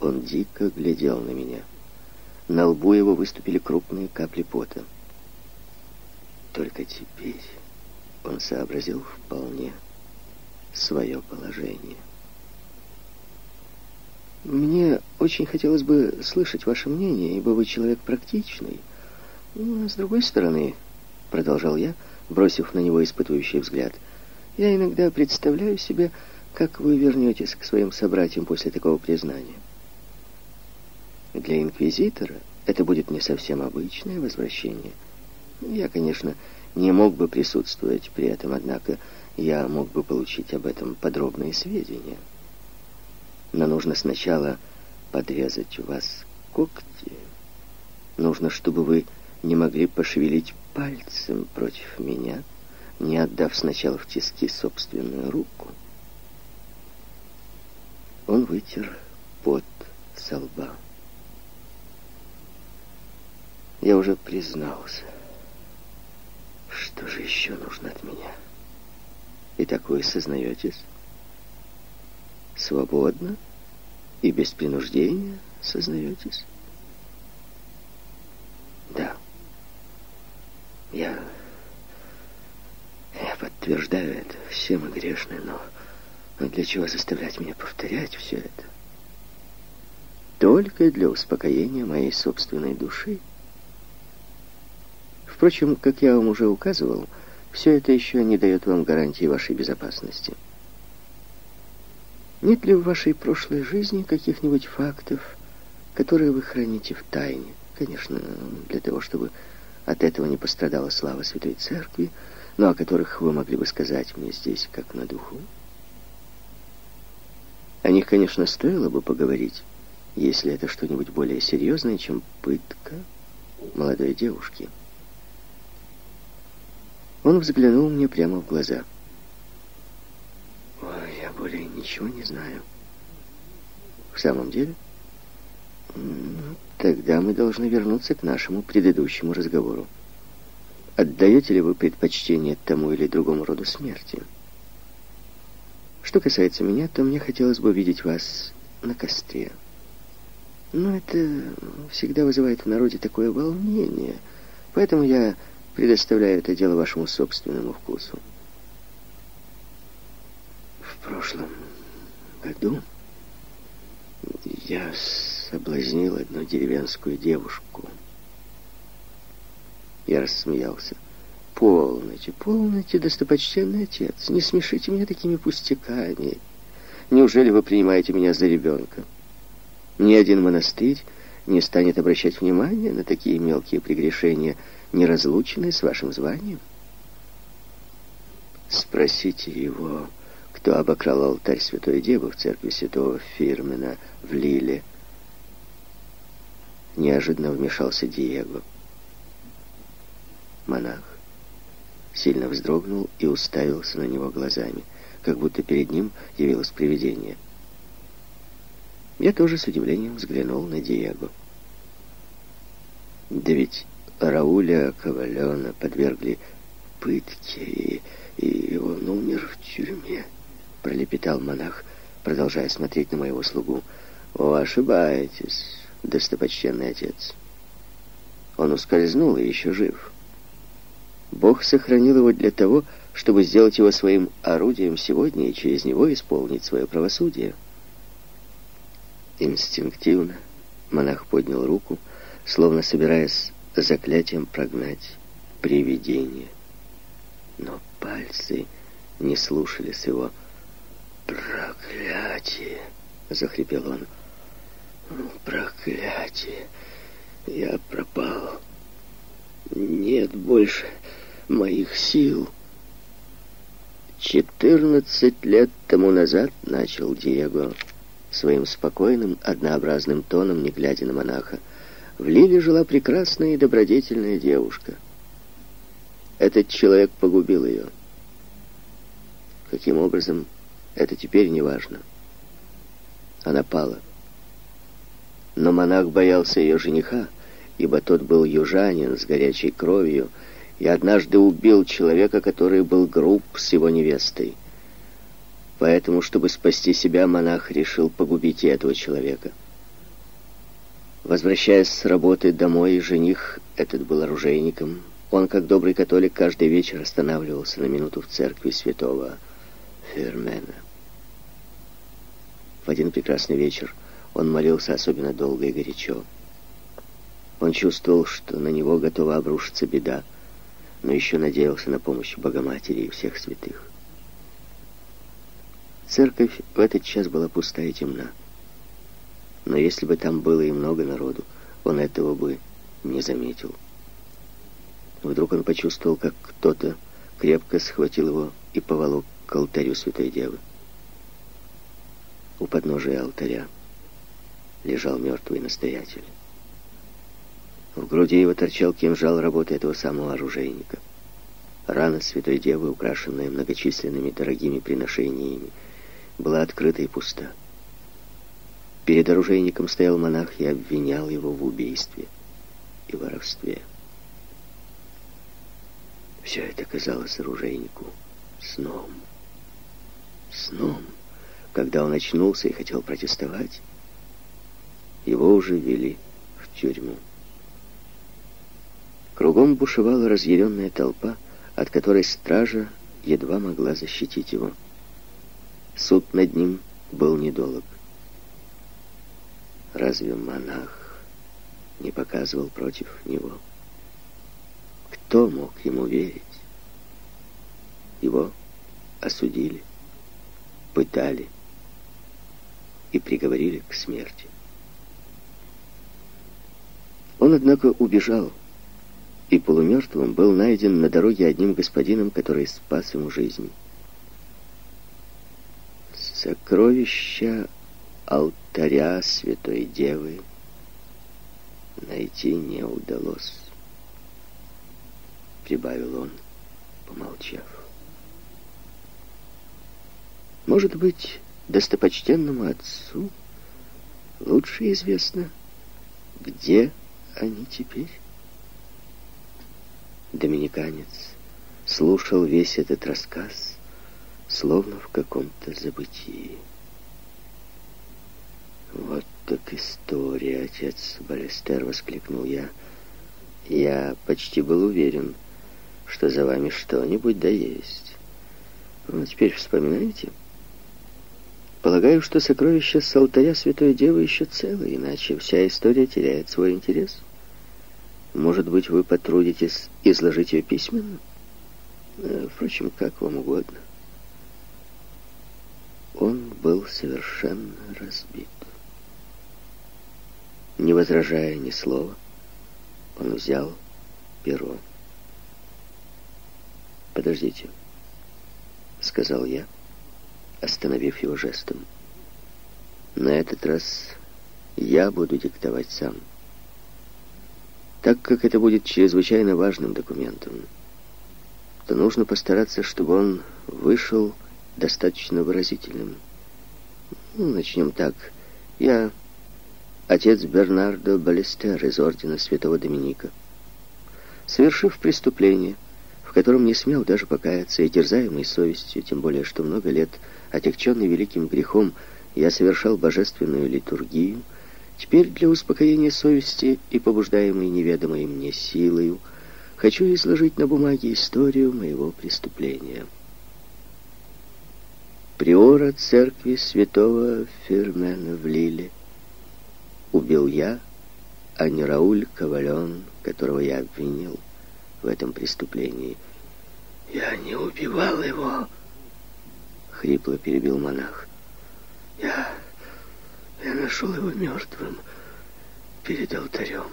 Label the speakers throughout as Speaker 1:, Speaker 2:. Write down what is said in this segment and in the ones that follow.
Speaker 1: Он дико глядел на меня. На лбу его выступили крупные капли пота. Только теперь он сообразил вполне свое положение. Мне очень хотелось бы слышать ваше мнение, ибо вы человек практичный. Ну, а с другой стороны, продолжал я, бросив на него испытывающий взгляд, я иногда представляю себе, как вы вернетесь к своим собратьям после такого признания. Для инквизитора это будет не совсем обычное возвращение. Я, конечно, не мог бы присутствовать при этом, однако я мог бы получить об этом подробные сведения. Но нужно сначала подрезать у вас когти. Нужно, чтобы вы не могли пошевелить пальцем против меня, не отдав сначала в тиски собственную руку. Он вытер пот со лба. Я уже признался. Что же еще нужно от меня? Итак, вы сознаетесь? Свободно и без принуждения сознаетесь? Да. Я... Я подтверждаю это. Все мы грешны, но... Но для чего заставлять меня повторять все это? Только для успокоения моей собственной души. Впрочем, как я вам уже указывал, все это еще не дает вам гарантии вашей безопасности. Нет ли в вашей прошлой жизни каких-нибудь фактов, которые вы храните в тайне? Конечно, для того, чтобы от этого не пострадала слава Святой Церкви, но о которых вы могли бы сказать мне здесь, как на духу. О них, конечно, стоило бы поговорить, если это что-нибудь более серьезное, чем пытка молодой девушки. Он взглянул мне прямо в глаза. Ой, я более ничего не знаю. В самом деле? Ну, тогда мы должны вернуться к нашему предыдущему разговору. Отдаете ли вы предпочтение тому или другому роду смерти? Что касается меня, то мне хотелось бы видеть вас на костре. Но это всегда вызывает в народе такое волнение. Поэтому я Предоставляю это дело вашему собственному вкусу. В прошлом году я соблазнил одну деревенскую девушку. Я рассмеялся. Полноте, полноте, достопочтенный отец, не смешите меня такими пустяками. Неужели вы принимаете меня за ребенка? Ни один монастырь не станет обращать внимания на такие мелкие прегрешения – неразлучны с вашим званием? Спросите его, кто обокрал алтарь Святой Девы в церкви Святого Фирмена в Лиле. Неожиданно вмешался Диего. Монах сильно вздрогнул и уставился на него глазами, как будто перед ним явилось привидение. Я тоже с удивлением взглянул на Диего. Да ведь Рауля Ковалена подвергли пытке, и, и он умер в тюрьме, пролепетал монах, продолжая смотреть на моего слугу. О, ошибаетесь, достопочтенный отец. Он ускользнул и еще жив. Бог сохранил его для того, чтобы сделать его своим орудием сегодня и через него исполнить свое правосудие. Инстинктивно монах поднял руку, словно собираясь заклятием прогнать привидение. Но пальцы не слушались его. «Проклятие!» — захрипел он. «Проклятие! Я пропал. Нет больше моих сил». Четырнадцать лет тому назад начал Диего своим спокойным, однообразным тоном, не глядя на монаха. В Лиле жила прекрасная и добродетельная девушка. Этот человек погубил ее. Каким образом, это теперь не важно. Она пала. Но монах боялся ее жениха, ибо тот был южанин с горячей кровью, и однажды убил человека, который был груб с его невестой. Поэтому, чтобы спасти себя, монах решил погубить и этого человека. Возвращаясь с работы домой, жених этот был оружейником. Он, как добрый католик, каждый вечер останавливался на минуту в церкви святого Фермена. В один прекрасный вечер он молился особенно долго и горячо. Он чувствовал, что на него готова обрушиться беда, но еще надеялся на помощь Богоматери и всех святых. Церковь в этот час была пуста и темна. Но если бы там было и много народу, он этого бы не заметил. Вдруг он почувствовал, как кто-то крепко схватил его и поволок к алтарю Святой Девы. У подножия алтаря лежал мертвый настоятель. В груди его торчал кинжал работы этого самого оружейника. Рана Святой Девы, украшенная многочисленными дорогими приношениями, была открыта и пуста. Перед оружейником стоял монах и обвинял его в убийстве и воровстве. Все это казалось оружейнику сном. Сном. Когда он очнулся и хотел протестовать, его уже вели в тюрьму. Кругом бушевала разъяренная толпа, от которой стража едва могла защитить его. Суд над ним был недолг. Разве монах не показывал против него? Кто мог ему верить? Его осудили, пытали, и приговорили к смерти. Он, однако, убежал, и полумертвым был найден на дороге одним господином, который спас ему жизнь. Сокровища алтаря Святой Девы найти не удалось, прибавил он, помолчав. Может быть, достопочтенному отцу лучше известно, где они теперь. Доминиканец слушал весь этот рассказ, словно в каком-то забытии. «Вот так история, отец Балестер!» — воскликнул я. «Я почти был уверен, что за вами что-нибудь да есть. Ну, теперь вспоминаете?» Полагаю, что сокровище с алтаря Святой Девы еще целое, иначе вся история теряет свой интерес. Может быть, вы потрудитесь изложить ее письменно? Э, впрочем, как вам угодно. Он был совершенно разбит. Не возражая ни слова, он взял перо. «Подождите», — сказал я, — остановив его жестом. На этот раз я буду диктовать сам. Так как это будет чрезвычайно важным документом, то нужно постараться, чтобы он вышел достаточно выразительным. Ну, начнем так. Я отец Бернардо Балестер из ордена Святого Доминика. Совершив преступление, в котором не смел даже покаяться и терзаемый совестью, тем более, что много лет Отягченный великим грехом, я совершал божественную литургию. Теперь для успокоения совести и побуждаемой неведомой мне силою хочу изложить на бумаге историю моего преступления. Приора церкви святого Фермена в Лиле убил я, а не Рауль Ковален, которого я обвинил в этом преступлении. «Я не убивал его!» Хрипло перебил монах. Я... я нашел его мертвым перед алтарем.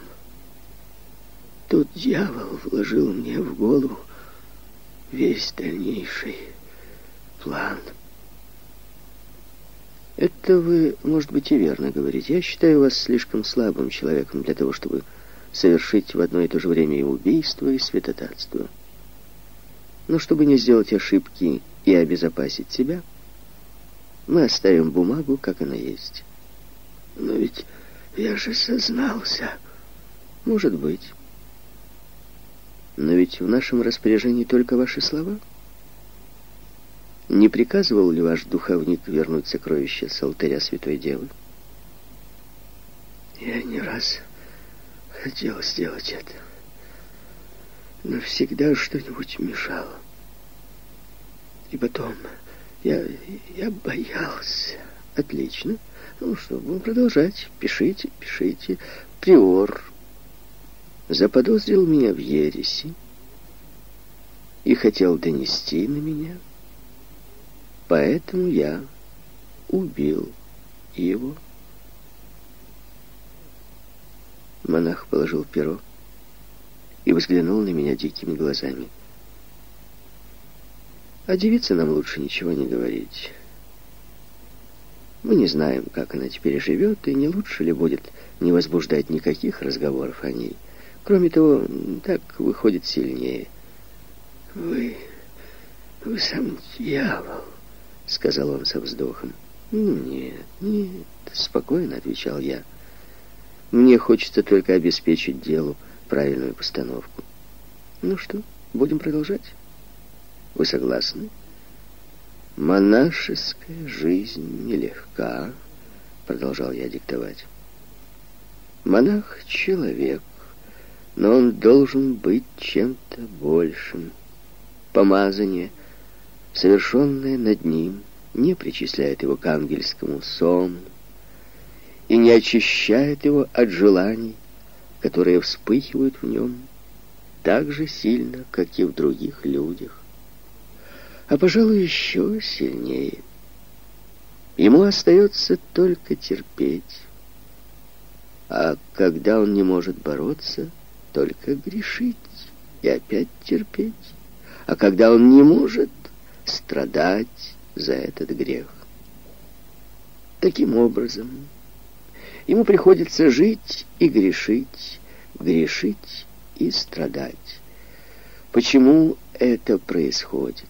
Speaker 1: Тут дьявол вложил мне в голову весь дальнейший план. Это вы, может быть, и верно говорите. Я считаю вас слишком слабым человеком для того, чтобы совершить в одно и то же время и убийство, и святотатство. Но чтобы не сделать ошибки и обезопасить себя, мы оставим бумагу, как она есть. Но ведь я же сознался. Может быть. Но ведь в нашем распоряжении только ваши слова. Не приказывал ли ваш духовник вернуть сокровища с алтаря Святой Девы? Я не раз хотел сделать это, но всегда что-нибудь мешало. И потом я, я боялся. Отлично. Ну что, будем продолжать. Пишите, пишите. Приор заподозрил меня в ереси и хотел донести на меня. Поэтому я убил его. Монах положил перо и взглянул на меня дикими глазами. А девице нам лучше ничего не говорить. Мы не знаем, как она теперь живет, и не лучше ли будет не возбуждать никаких разговоров о ней. Кроме того, так выходит сильнее. «Вы... вы сам дьявол», — сказал он со вздохом. «Нет, нет», — спокойно отвечал я. «Мне хочется только обеспечить делу правильную постановку. Ну что, будем продолжать? Вы согласны?» «Монашеская жизнь нелегка», — продолжал я диктовать. «Монах — человек, но он должен быть чем-то большим. Помазание, совершенное над ним — не причисляет его к ангельскому сому и не очищает его от желаний, которые вспыхивают в нем так же сильно, как и в других людях, а, пожалуй, еще сильнее. Ему остается только терпеть, а когда он не может бороться, только грешить и опять терпеть, а когда он не может страдать за этот грех. Таким образом, ему приходится жить и грешить, грешить и страдать. Почему это происходит?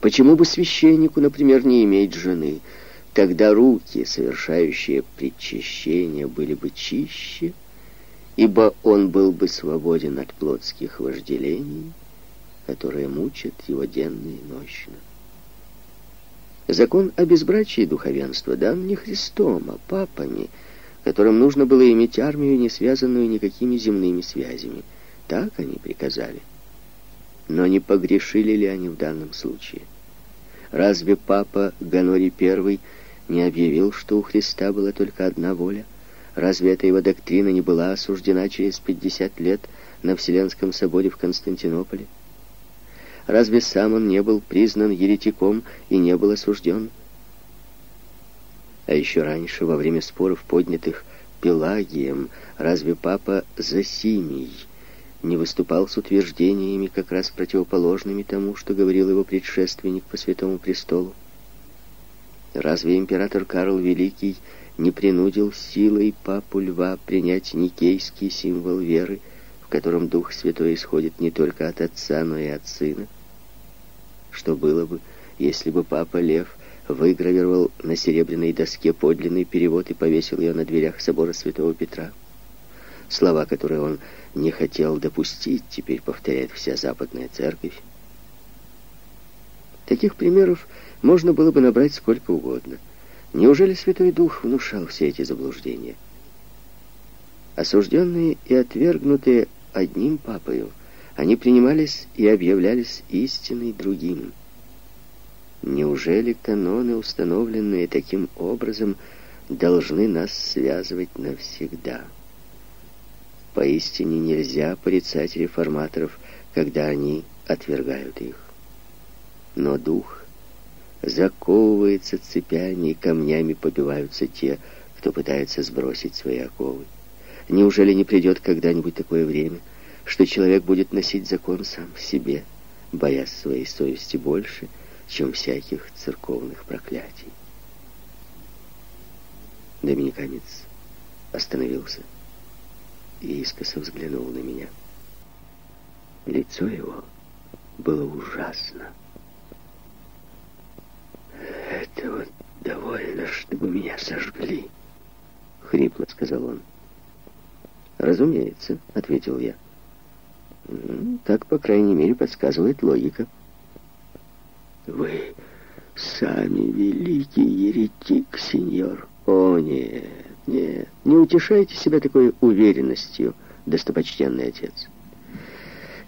Speaker 1: Почему бы священнику, например, не иметь жены? Тогда руки, совершающие предчищение, были бы чище, ибо он был бы свободен от плотских вожделений, которые мучат его денно и ночно. Закон о безбрачии духовенства дан не Христом, а папами, которым нужно было иметь армию, не связанную никакими земными связями. Так они приказали. Но не погрешили ли они в данном случае? Разве папа Ганорий I не объявил, что у Христа была только одна воля? Разве эта его доктрина не была осуждена через 50 лет на Вселенском соборе в Константинополе? Разве сам он не был признан еретиком и не был осужден? А еще раньше, во время споров, поднятых Пелагием, разве папа Засимий не выступал с утверждениями, как раз противоположными тому, что говорил его предшественник по Святому Престолу? Разве император Карл Великий не принудил силой папу Льва принять никейский символ веры, котором Дух Святой исходит не только от Отца, но и от Сына. Что было бы, если бы Папа Лев выгравировал на серебряной доске подлинный перевод и повесил ее на дверях собора Святого Петра? Слова, которые он не хотел допустить, теперь повторяет вся Западная Церковь. Таких примеров можно было бы набрать сколько угодно. Неужели Святой Дух внушал все эти заблуждения? Осужденные и отвергнутые одним папою, они принимались и объявлялись истиной другим. Неужели каноны, установленные таким образом, должны нас связывать навсегда? Поистине нельзя порицать реформаторов, когда они отвергают их. Но дух заковывается цепями, и камнями побиваются те, кто пытается сбросить свои оковы. Неужели не придет когда-нибудь такое время, что человек будет носить закон сам в себе, боясь своей совести больше, чем всяких церковных проклятий? Доминиканец остановился и искоса взглянул на меня. Лицо его было ужасно. «Этого довольно, чтобы меня сожгли», — хрипло сказал он. «Разумеется», — ответил я. «Так, по крайней мере, подсказывает логика». «Вы сами великий еретик, сеньор». «О, нет, Нет, не утешайте себя такой уверенностью, достопочтенный отец.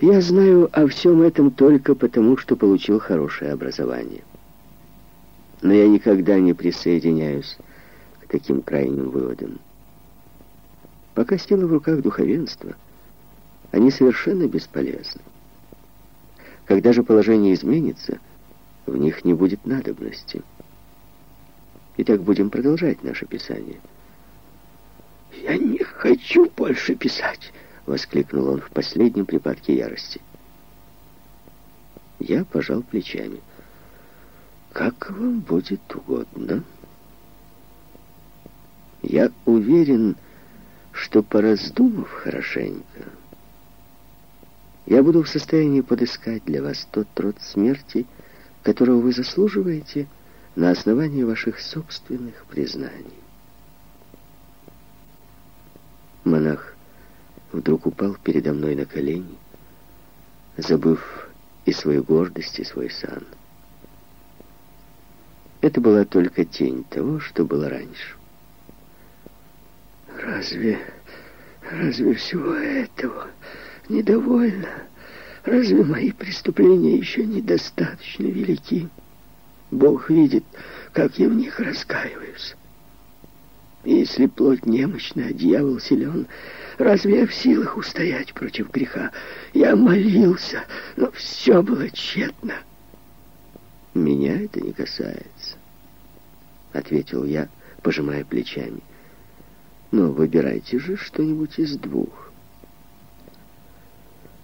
Speaker 1: Я знаю о всем этом только потому, что получил хорошее образование. Но я никогда не присоединяюсь к таким крайним выводам. Пока сила в руках духовенства, они совершенно бесполезны. Когда же положение изменится, в них не будет надобности. Итак, будем продолжать наше писание. «Я не хочу больше писать!» — воскликнул он в последнем припадке ярости. Я пожал плечами. «Как вам будет угодно?» «Я уверен, что, пораздумав хорошенько, я буду в состоянии подыскать для вас тот род смерти, которого вы заслуживаете на основании ваших собственных признаний». Монах вдруг упал передо мной на колени, забыв и свою гордость, и свой сан. Это была только тень того, что было раньше. Разве, разве всего этого недовольно? Разве мои преступления еще недостаточно велики? Бог видит, как я в них раскаиваюсь. Если плоть немощна, дьявол силен, разве я в силах устоять против греха? Я молился, но все было тщетно. Меня это не касается, ответил я, пожимая плечами. Но выбирайте же что-нибудь из двух.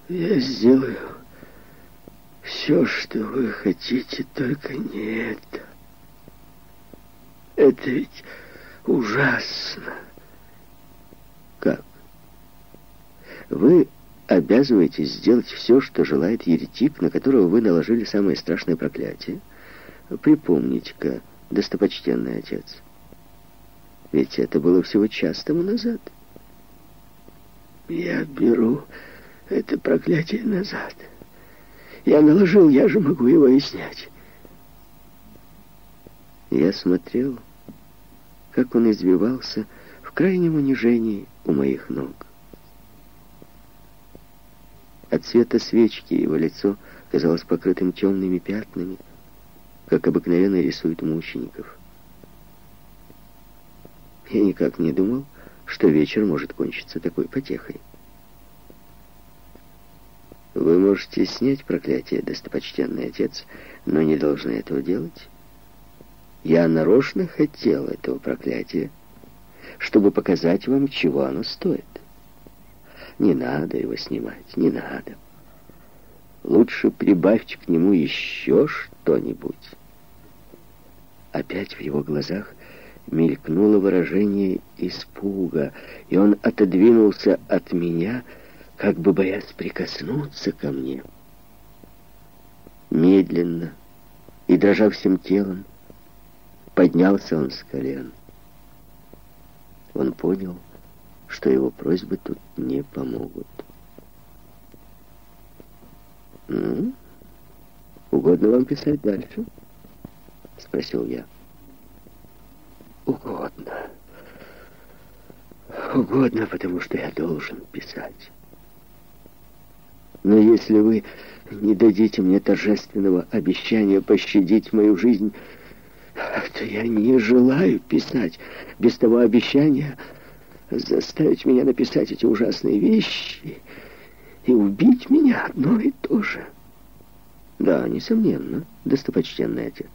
Speaker 1: Я сделаю все, что вы хотите, только не это. Это ведь ужасно. Как? Вы обязываетесь сделать все, что желает еретик, на которого вы наложили самое страшное проклятие? Припомните-ка, достопочтенный отец. Ведь это было всего час тому назад. Я беру это проклятие назад. Я наложил, я же могу его и снять. Я смотрел как он извивался в крайнем унижении у моих ног. От света свечки его лицо казалось покрытым темными пятнами, как обыкновенно рисуют мучеников. Я никак не думал, что вечер может кончиться такой потехой. Вы можете снять проклятие, достопочтенный отец, но не должны этого делать. Я нарочно хотел этого проклятия, чтобы показать вам, чего оно стоит. Не надо его снимать, не надо. Лучше прибавьте к нему еще что-нибудь. Опять в его глазах мелькнуло выражение испуга, и он отодвинулся от меня, как бы боясь прикоснуться ко мне. Медленно и дрожа всем телом, Поднялся он с колен. Он понял, что его просьбы тут не помогут. «Ну, угодно вам писать дальше?» — спросил я. «Угодно. Угодно, потому что я должен писать. Но если вы не дадите мне торжественного обещания пощадить мою жизнь, то я не желаю писать без того обещания заставить меня написать эти ужасные вещи и убить меня одно и то же. Да, несомненно, достопочтенный отец.